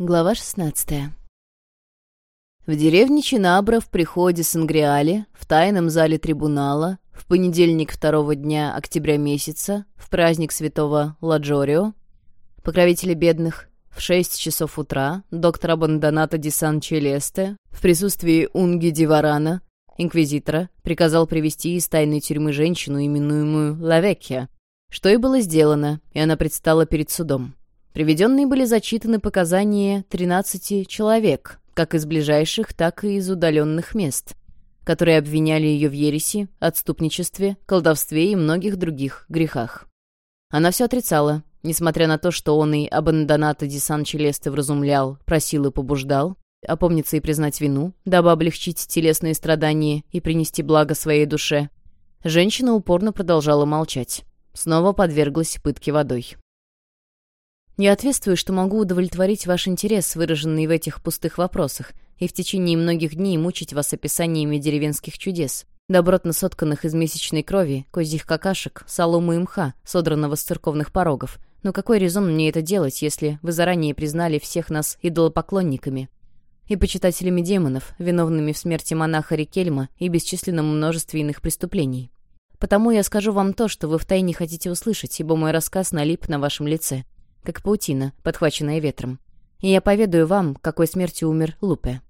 Глава 16 В деревне Чинабра в приходе Сангриале, в тайном зале трибунала, в понедельник второго дня октября месяца, в праздник святого Ладжорио, покровители бедных, в шесть часов утра, доктора Бандоната ди Сан-Челесте, в присутствии Унги Диварана, инквизитора, приказал привести из тайной тюрьмы женщину, именуемую Лавекья, что и было сделано, и она предстала перед судом. Приведенные были зачитаны показания 13 человек, как из ближайших, так и из удаленных мест, которые обвиняли ее в ереси, отступничестве, колдовстве и многих других грехах. Она все отрицала, несмотря на то, что он и Абандоната ди Сан-Челесте вразумлял, просил и побуждал, опомниться и признать вину, дабы облегчить телесные страдания и принести благо своей душе. Женщина упорно продолжала молчать. Снова подверглась пытке водой. Я ответствую, что могу удовлетворить ваш интерес, выраженный в этих пустых вопросах, и в течение многих дней мучить вас описаниями деревенских чудес, добротно сотканных из месячной крови, козьих какашек, соломы и мха, содранного с церковных порогов. Но какой резон мне это делать, если вы заранее признали всех нас идолопоклонниками? И почитателями демонов, виновными в смерти монаха Рикельма и бесчисленном множестве иных преступлений. Потому я скажу вам то, что вы втайне хотите услышать, ибо мой рассказ налип на вашем лице как паутина, подхваченная ветром. И я поведаю вам, какой смертью умер Лупе.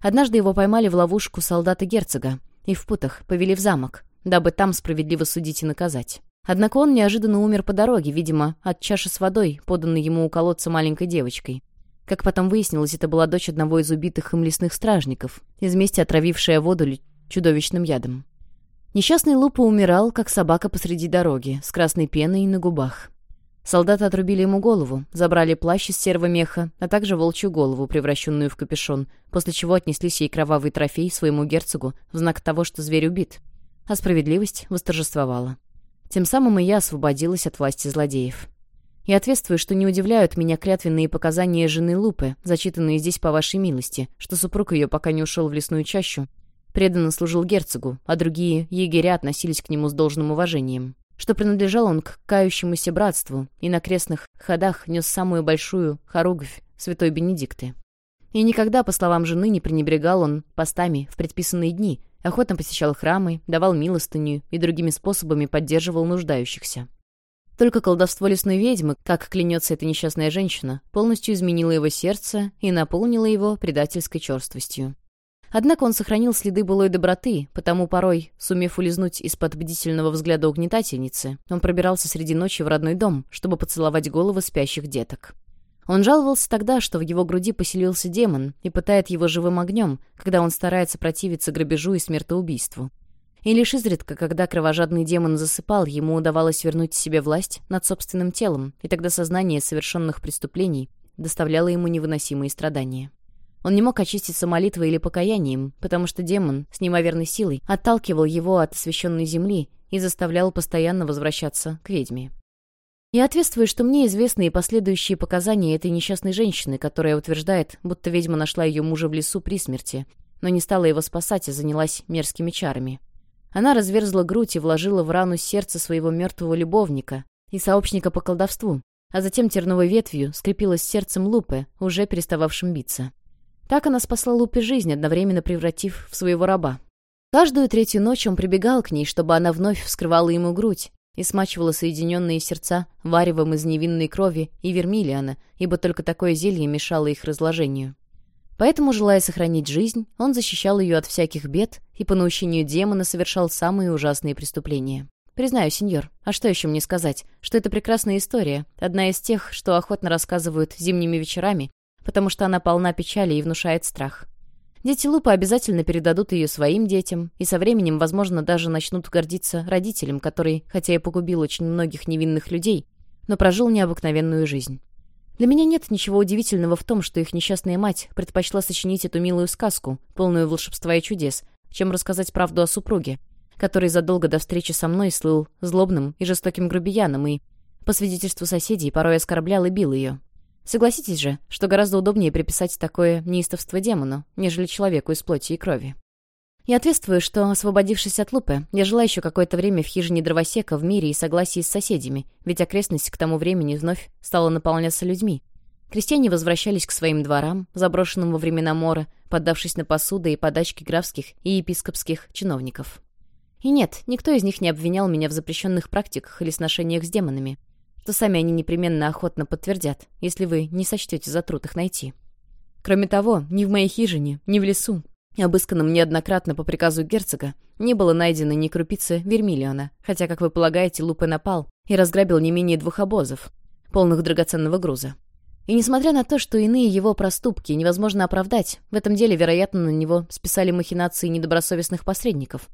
Однажды его поймали в ловушку солдаты герцога и в путах повели в замок, дабы там справедливо судить и наказать. Однако он неожиданно умер по дороге, видимо, от чаши с водой, поданной ему у колодца маленькой девочкой. Как потом выяснилось, это была дочь одного из убитых им лесных стражников, из мести отравившая воду чудовищным ядом. Несчастный Лупа умирал, как собака посреди дороги, с красной пеной на губах. Солдаты отрубили ему голову, забрали плащ из серого меха, а также волчью голову, превращенную в капюшон, после чего отнесли сей кровавый трофей своему герцогу в знак того, что зверь убит. А справедливость восторжествовала. Тем самым и я освободилась от власти злодеев. И ответствую, что не удивляют меня клятвенные показания жены Лупы, зачитанные здесь по вашей милости, что супруг ее, пока не ушел в лесную чащу, преданно служил герцогу, а другие егеря относились к нему с должным уважением что принадлежал он к кающемуся братству и на крестных ходах нес самую большую хоругвь святой Бенедикты. И никогда, по словам жены, не пренебрегал он постами в предписанные дни, охотно посещал храмы, давал милостыню и другими способами поддерживал нуждающихся. Только колдовство лесной ведьмы, как клянется эта несчастная женщина, полностью изменило его сердце и наполнило его предательской черствостью. Однако он сохранил следы былой доброты, потому порой, сумев улизнуть из-под бдительного взгляда угнетательницы, он пробирался среди ночи в родной дом, чтобы поцеловать головы спящих деток. Он жаловался тогда, что в его груди поселился демон и пытает его живым огнем, когда он старается противиться грабежу и смертоубийству. И лишь изредка, когда кровожадный демон засыпал, ему удавалось вернуть себе власть над собственным телом, и тогда сознание совершенных преступлений доставляло ему невыносимые страдания. Он не мог очиститься молитвой или покаянием, потому что демон с неимоверной силой отталкивал его от освященной земли и заставлял постоянно возвращаться к ведьме. Я ответствую, что мне известны и последующие показания этой несчастной женщины, которая утверждает, будто ведьма нашла ее мужа в лесу при смерти, но не стала его спасать и занялась мерзкими чарами. Она разверзла грудь и вложила в рану сердце своего мертвого любовника и сообщника по колдовству, а затем терновой ветвью скрепилась сердцем Лупы, уже перестававшим биться. Так она спасла Лупе жизнь, одновременно превратив в своего раба. Каждую третью ночь он прибегал к ней, чтобы она вновь вскрывала ему грудь и смачивала соединенные сердца варевом из невинной крови и вермилиана, ибо только такое зелье мешало их разложению. Поэтому, желая сохранить жизнь, он защищал ее от всяких бед и по наущению демона совершал самые ужасные преступления. Признаю, сеньор, а что еще мне сказать? Что это прекрасная история, одна из тех, что охотно рассказывают зимними вечерами потому что она полна печали и внушает страх. Дети Лупы обязательно передадут ее своим детям, и со временем, возможно, даже начнут гордиться родителям, который, хотя и погубил очень многих невинных людей, но прожил необыкновенную жизнь. Для меня нет ничего удивительного в том, что их несчастная мать предпочла сочинить эту милую сказку, полную волшебства и чудес, чем рассказать правду о супруге, который задолго до встречи со мной слыл злобным и жестоким грубияном и, по свидетельству соседей, порой оскорблял и бил ее, Согласитесь же, что гораздо удобнее приписать такое неистовство демону, нежели человеку из плоти и крови. Я ответствую, что, освободившись от лупы, я жила еще какое-то время в хижине дровосека в мире и согласии с соседями, ведь окрестность к тому времени вновь стала наполняться людьми. Крестьяне возвращались к своим дворам, заброшенным во времена мора, поддавшись на посуды и подачки графских и епископских чиновников. И нет, никто из них не обвинял меня в запрещенных практиках или сношениях с демонами, что сами они непременно охотно подтвердят, если вы не сочтете за труд их найти. Кроме того, ни в моей хижине, ни в лесу, обысканном неоднократно по приказу герцога, не было найдено ни крупицы вермиллиона, хотя, как вы полагаете, Лупе напал и разграбил не менее двух обозов, полных драгоценного груза. И несмотря на то, что иные его проступки невозможно оправдать, в этом деле, вероятно, на него списали махинации недобросовестных посредников,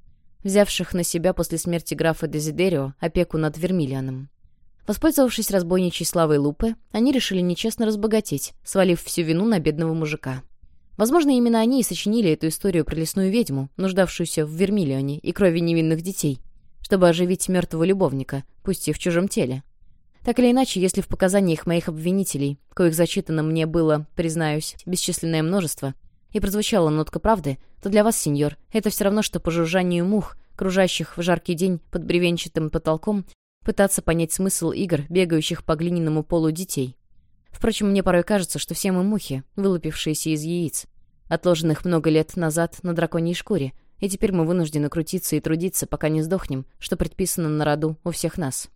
взявших на себя после смерти графа Дезидерио опеку над Вермиллианом. Воспользовавшись разбойничьей славой Лупы, они решили нечестно разбогатеть, свалив всю вину на бедного мужика. Возможно, именно они и сочинили эту историю про лесную ведьму, нуждавшуюся в вермиллионе и крови невинных детей, чтобы оживить мертвого любовника, пусть и в чужом теле. Так или иначе, если в показаниях моих обвинителей, коих зачитано мне было, признаюсь, бесчисленное множество, и прозвучала нотка правды, то для вас, сеньор, это все равно, что по жужжанию мух, кружащих в жаркий день под бревенчатым потолком, пытаться понять смысл игр, бегающих по глиняному полу детей. Впрочем, мне порой кажется, что все мы мухи, вылупившиеся из яиц, отложенных много лет назад на драконьей шкуре, и теперь мы вынуждены крутиться и трудиться, пока не сдохнем, что предписано на роду у всех нас.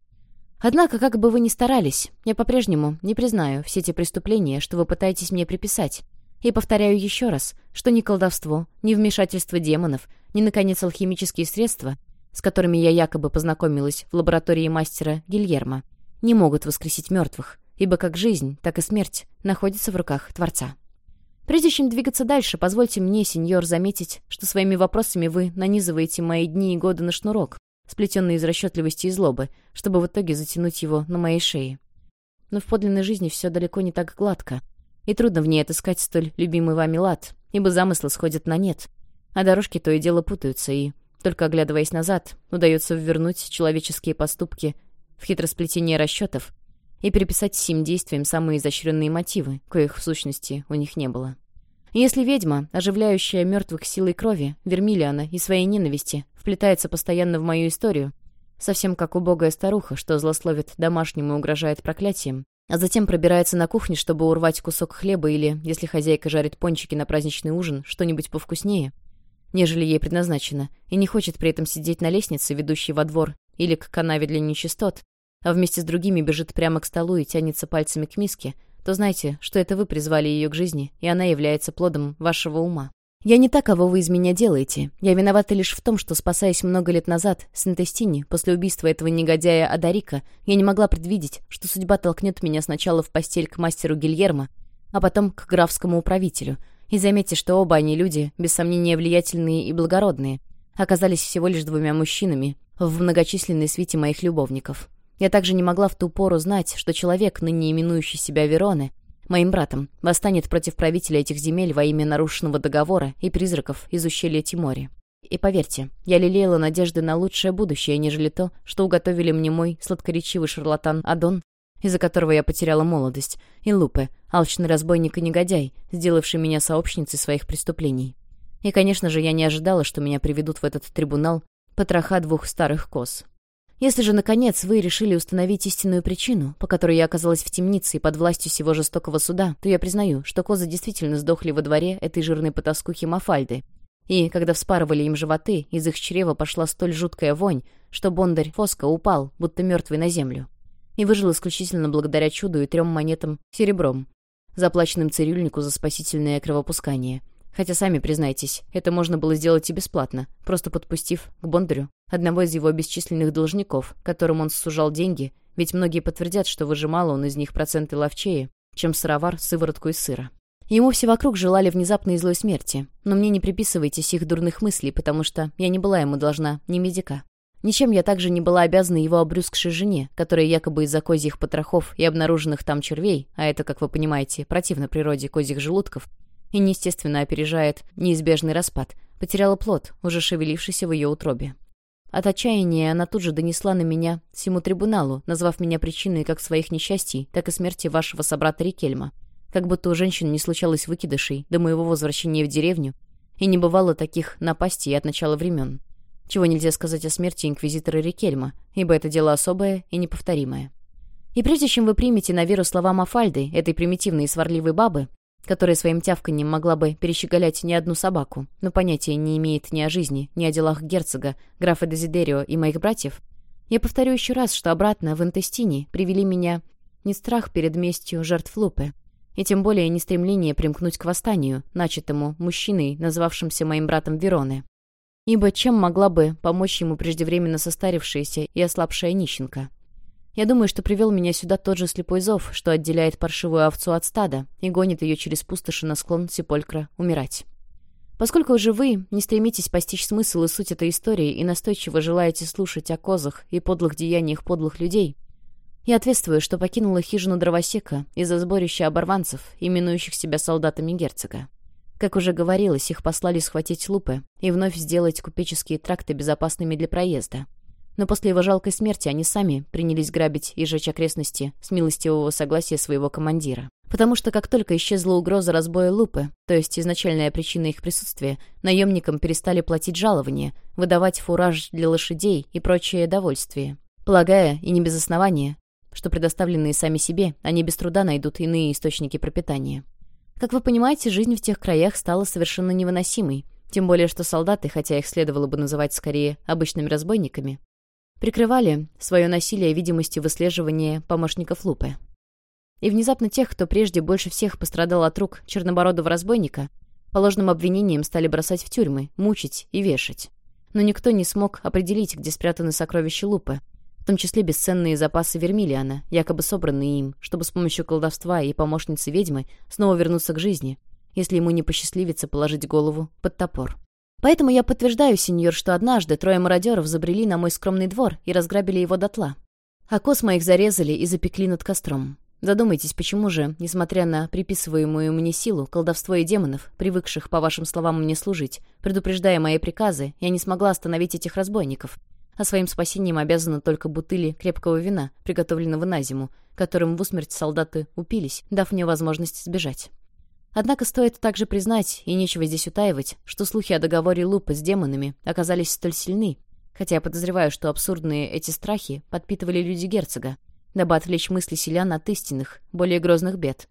Однако, как бы вы ни старались, я по-прежнему не признаю все те преступления, что вы пытаетесь мне приписать. И повторяю еще раз, что ни колдовство, ни вмешательство демонов, ни, наконец, алхимические средства с которыми я якобы познакомилась в лаборатории мастера Гильермо, не могут воскресить мертвых, ибо как жизнь, так и смерть находятся в руках Творца. Прежде чем двигаться дальше, позвольте мне, сеньор, заметить, что своими вопросами вы нанизываете мои дни и годы на шнурок, сплетенный из расчетливости и злобы, чтобы в итоге затянуть его на моей шее. Но в подлинной жизни все далеко не так гладко, и трудно в ней отыскать столь любимый вами лад, ибо замыслы сходят на нет, а дорожки то и дело путаются, и только оглядываясь назад, удается ввернуть человеческие поступки в хитросплетение расчетов и переписать сим действиям самые изощренные мотивы, коих в сущности у них не было. если ведьма, оживляющая мертвых силой крови, Вермиллиана и своей ненависти, вплетается постоянно в мою историю, совсем как убогая старуха, что злословит домашним и угрожает проклятием, а затем пробирается на кухню, чтобы урвать кусок хлеба или, если хозяйка жарит пончики на праздничный ужин, что-нибудь повкуснее — нежели ей предназначено, и не хочет при этом сидеть на лестнице, ведущей во двор, или к канаве для нечистот, а вместе с другими бежит прямо к столу и тянется пальцами к миске, то знайте, что это вы призвали ее к жизни, и она является плодом вашего ума. Я не та, кого вы из меня делаете. Я виновата лишь в том, что, спасаясь много лет назад с Интестини, после убийства этого негодяя Адарика, я не могла предвидеть, что судьба толкнет меня сначала в постель к мастеру Гильермо, а потом к графскому управителю — и заметьте, что оба они люди, без сомнения влиятельные и благородные, оказались всего лишь двумя мужчинами в многочисленной свите моих любовников. Я также не могла в ту пору знать, что человек, ныне именующий себя Вероны, моим братом, восстанет против правителя этих земель во имя нарушенного договора и призраков из ущелья Тимори. И поверьте, я лелеяла надежды на лучшее будущее, нежели то, что уготовили мне мой сладкоречивый шарлатан Адон из-за которого я потеряла молодость, и Лупе, алчный разбойник и негодяй, сделавший меня сообщницей своих преступлений. И, конечно же, я не ожидала, что меня приведут в этот трибунал потроха двух старых коз. Если же, наконец, вы решили установить истинную причину, по которой я оказалась в темнице и под властью всего жестокого суда, то я признаю, что козы действительно сдохли во дворе этой жирной потаскухи Мафальды. И, когда вспарывали им животы, из их чрева пошла столь жуткая вонь, что бондарь Фоска упал, будто мертвый на землю и выжил исключительно благодаря чуду и трем монетам серебром, заплаченным цирюльнику за спасительное кровопускание. Хотя, сами признайтесь, это можно было сделать и бесплатно, просто подпустив к Бондарю одного из его бесчисленных должников, которым он сужал деньги, ведь многие подтвердят, что выжимал он из них проценты ловчее, чем сыровар сыворотку из сыра. Ему все вокруг желали внезапной злой смерти, но мне не приписывайте сих дурных мыслей, потому что я не была ему должна ни медика. Ничем я также не была обязана его обрюзгшей жене, которая якобы из-за козьих потрохов и обнаруженных там червей, а это, как вы понимаете, противно природе козьих желудков, и неестественно опережает неизбежный распад, потеряла плод, уже шевелившийся в ее утробе. От отчаяния она тут же донесла на меня всему трибуналу, назвав меня причиной как своих несчастий, так и смерти вашего собрата Рикельма. Как будто у женщин не случалось выкидышей до моего возвращения в деревню, и не бывало таких напастей от начала времен чего нельзя сказать о смерти инквизитора Рикельма, ибо это дело особое и неповторимое. И прежде чем вы примете на веру слова Мафальды, этой примитивной и сварливой бабы, которая своим тявканьем могла бы перещеголять не одну собаку, но понятия не имеет ни о жизни, ни о делах герцога, графа Дезидерио и моих братьев, я повторю еще раз, что обратно в Интестине привели меня не страх перед местью жертв Лупы, и тем более не стремление примкнуть к восстанию, начатому мужчиной, назвавшимся моим братом Вероны. Ибо чем могла бы помочь ему преждевременно состарившаяся и ослабшая нищенка? Я думаю, что привел меня сюда тот же слепой зов, что отделяет паршивую овцу от стада и гонит ее через пустоши на склон Сеполькра умирать. Поскольку уже вы не стремитесь постичь смысл и суть этой истории и настойчиво желаете слушать о козах и подлых деяниях подлых людей, я ответствую, что покинула хижину дровосека из-за сборища оборванцев, именующих себя солдатами герцога. Как уже говорилось, их послали схватить лупы и вновь сделать купеческие тракты безопасными для проезда но после его жалкой смерти они сами принялись грабить и жечь окрестности с милостивого согласия своего командира. Потому что как только исчезла угроза разбоя лупы, то есть изначальная причина их присутствия, наемникам перестали платить жалования, выдавать фураж для лошадей и прочее довольствие. Полагая, и не без основания, что предоставленные сами себе, они без труда найдут иные источники пропитания. Как вы понимаете, жизнь в тех краях стала совершенно невыносимой, тем более что солдаты, хотя их следовало бы называть скорее обычными разбойниками, прикрывали свое насилие видимостью выслеживания помощников Лупы. И внезапно тех, кто прежде больше всех пострадал от рук чернобородого разбойника, по ложным обвинениям стали бросать в тюрьмы, мучить и вешать. Но никто не смог определить, где спрятаны сокровища Лупы, в том числе бесценные запасы Вермилиана, якобы собранные им, чтобы с помощью колдовства и помощницы ведьмы снова вернуться к жизни, если ему не посчастливится положить голову под топор. Поэтому я подтверждаю, сеньор, что однажды трое мародеров забрели на мой скромный двор и разграбили его дотла. А коз моих зарезали и запекли над костром. Задумайтесь, почему же, несмотря на приписываемую мне силу, колдовство и демонов, привыкших, по вашим словам, мне служить, предупреждая мои приказы, я не смогла остановить этих разбойников. А своим спасением обязана только бутыли крепкого вина, приготовленного на зиму, которым в усмерть солдаты упились, дав мне возможность сбежать. Однако стоит также признать, и нечего здесь утаивать, что слухи о договоре Лупы с демонами оказались столь сильны, хотя я подозреваю, что абсурдные эти страхи подпитывали люди герцога, дабы отвлечь мысли селян от истинных, более грозных бед,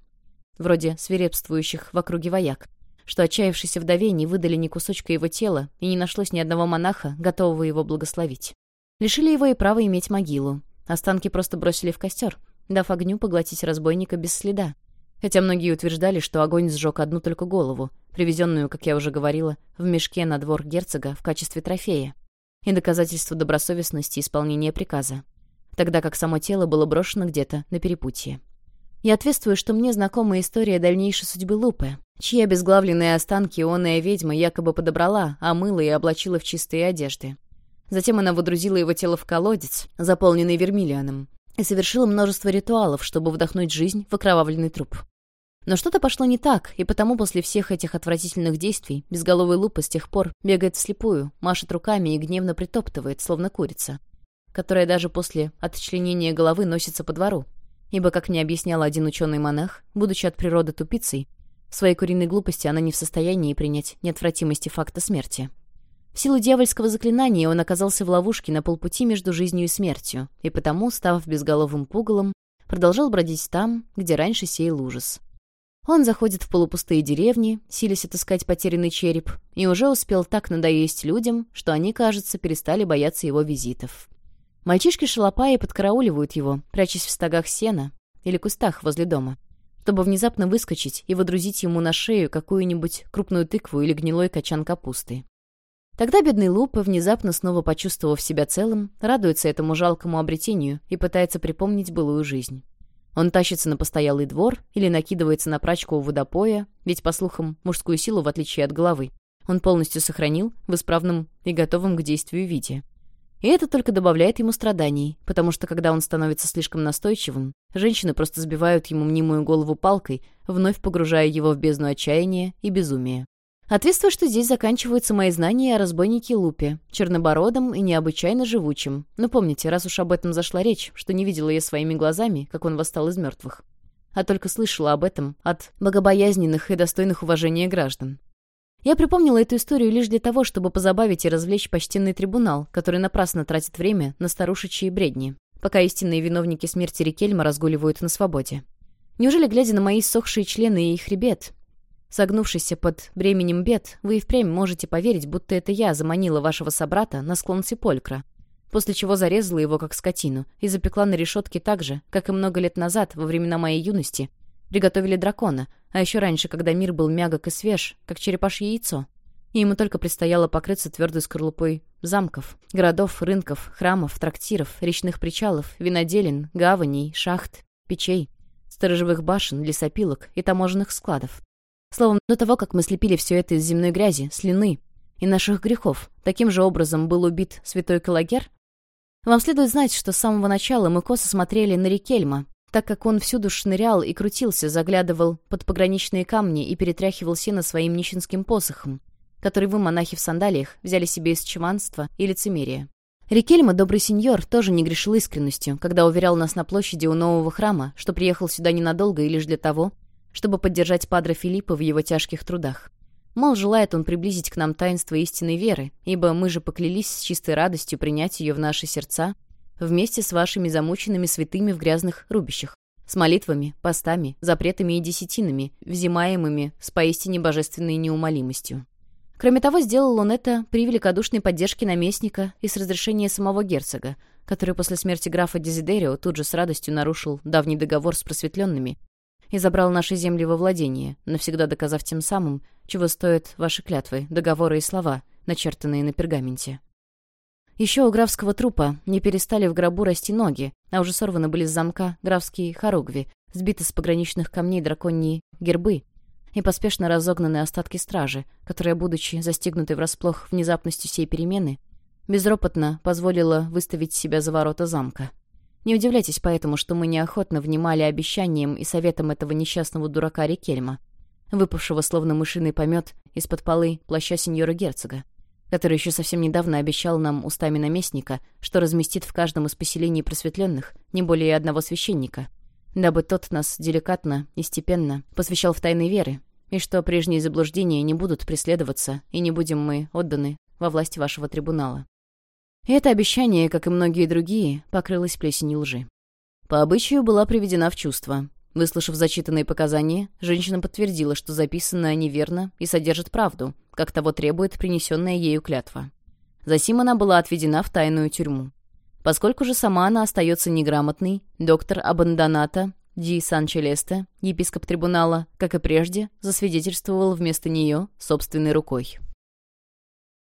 вроде свирепствующих в округе вояк, что отчаявшиеся вдове не выдали ни кусочка его тела и не нашлось ни одного монаха, готового его благословить. Лишили его и права иметь могилу. Останки просто бросили в костер, дав огню поглотить разбойника без следа хотя многие утверждали, что огонь сжег одну только голову, привезенную, как я уже говорила, в мешке на двор герцога в качестве трофея, и доказательство добросовестности исполнения приказа, тогда как само тело было брошено где-то на перепутье. Я ответствую, что мне знакома история дальнейшей судьбы Лупы, чьи обезглавленные останки онная ведьма якобы подобрала, омыла и облачила в чистые одежды. Затем она водрузила его тело в колодец, заполненный вермиллионом, и совершила множество ритуалов, чтобы вдохнуть жизнь в окровавленный труп. Но что-то пошло не так, и потому после всех этих отвратительных действий безголовый лупа с тех пор бегает вслепую, машет руками и гневно притоптывает, словно курица, которая даже после отчленения головы носится по двору. Ибо, как мне объяснял один ученый-монах, будучи от природы тупицей, своей куриной глупости она не в состоянии принять неотвратимости факта смерти. В силу дьявольского заклинания он оказался в ловушке на полпути между жизнью и смертью, и потому, став безголовым пугалом, продолжал бродить там, где раньше сеял ужас. Он заходит в полупустые деревни, силясь отыскать потерянный череп, и уже успел так надоесть людям, что они, кажется, перестали бояться его визитов. Мальчишки-шалопаи подкарауливают его, прячась в стогах сена или кустах возле дома, чтобы внезапно выскочить и водрузить ему на шею какую-нибудь крупную тыкву или гнилой качан капусты. Тогда бедный Лупа, внезапно снова почувствовав себя целым, радуется этому жалкому обретению и пытается припомнить былую жизнь. Он тащится на постоялый двор или накидывается на прачку у водопоя, ведь, по слухам, мужскую силу, в отличие от головы, он полностью сохранил в исправном и готовом к действию виде. И это только добавляет ему страданий, потому что когда он становится слишком настойчивым, женщины просто сбивают ему мнимую голову палкой, вновь погружая его в бездну отчаяния и безумия. Ответствую, что здесь заканчиваются мои знания о разбойнике Лупе, чернобородом и необычайно живучем. Но помните, раз уж об этом зашла речь, что не видела я своими глазами, как он восстал из мертвых, а только слышала об этом от богобоязненных и достойных уважения граждан. Я припомнила эту историю лишь для того, чтобы позабавить и развлечь почтенный трибунал, который напрасно тратит время на старушечьи бредни, пока истинные виновники смерти Рикельма разгуливают на свободе. Неужели, глядя на мои сохшие члены и их хребет, согнувшийся под бременем бед, вы и впрямь можете поверить, будто это я заманила вашего собрата на склон Сиполькра, после чего зарезала его как скотину и запекла на решетке так же, как и много лет назад, во времена моей юности, приготовили дракона, а еще раньше, когда мир был мягок и свеж, как черепашье яйцо и ему только предстояло покрыться твердой скорлупой замков, городов, рынков, храмов, трактиров, речных причалов, виноделин, гаваней, шахт, печей, сторожевых башен, лесопилок и таможенных складов. Словом, до того, как мы слепили все это из земной грязи, слюны и наших грехов, таким же образом был убит святой Калагер? Вам следует знать, что с самого начала мы косо смотрели на Рикельма, так как он всюду шнырял и крутился, заглядывал под пограничные камни и перетряхивал сено своим нищенским посохом, который вы, монахи в сандалиях, взяли себе из чванства и лицемерия. Рикельма, добрый сеньор, тоже не грешил искренностью, когда уверял нас на площади у нового храма, что приехал сюда ненадолго и лишь для того, чтобы поддержать падре Филиппа в его тяжких трудах. Мол, желает он приблизить к нам таинство истинной веры, ибо мы же поклялись с чистой радостью принять ее в наши сердца вместе с вашими замученными святыми в грязных рубищах, с молитвами, постами, запретами и десятинами, взимаемыми с поистине божественной неумолимостью. Кроме того, сделал он это при великодушной поддержке наместника и с разрешения самого герцога, который после смерти графа Дезидерио тут же с радостью нарушил давний договор с просветленными и забрал наши земли во владение, навсегда доказав тем самым, чего стоят ваши клятвы, договоры и слова, начертанные на пергаменте. Еще у графского трупа не перестали в гробу расти ноги, а уже сорваны были с замка графские хоругви, сбиты с пограничных камней драконьи гербы, и поспешно разогнаны остатки стражи, которая, будучи застигнутой врасплох внезапностью сей перемены, безропотно позволила выставить себя за ворота замка. Не удивляйтесь поэтому, что мы неохотно внимали обещаниям и советам этого несчастного дурака Рикельма, выпавшего словно мышиный помет из-под полы плаща сеньора-герцога, который еще совсем недавно обещал нам устами наместника, что разместит в каждом из поселений просветленных не более одного священника, дабы тот нас деликатно и степенно посвящал в тайны веры, и что прежние заблуждения не будут преследоваться, и не будем мы отданы во власть вашего трибунала. И это обещание, как и многие другие, покрылось плесенью лжи. По обычаю была приведена в чувство. Выслушав зачитанные показания, женщина подтвердила, что записанное неверно и содержит правду, как того требует принесенная ею клятва. Засим она была отведена в тайную тюрьму. Поскольку же сама она остается неграмотной, доктор Абандоната Ди Сан-Челесте, епископ трибунала, как и прежде, засвидетельствовал вместо нее собственной рукой.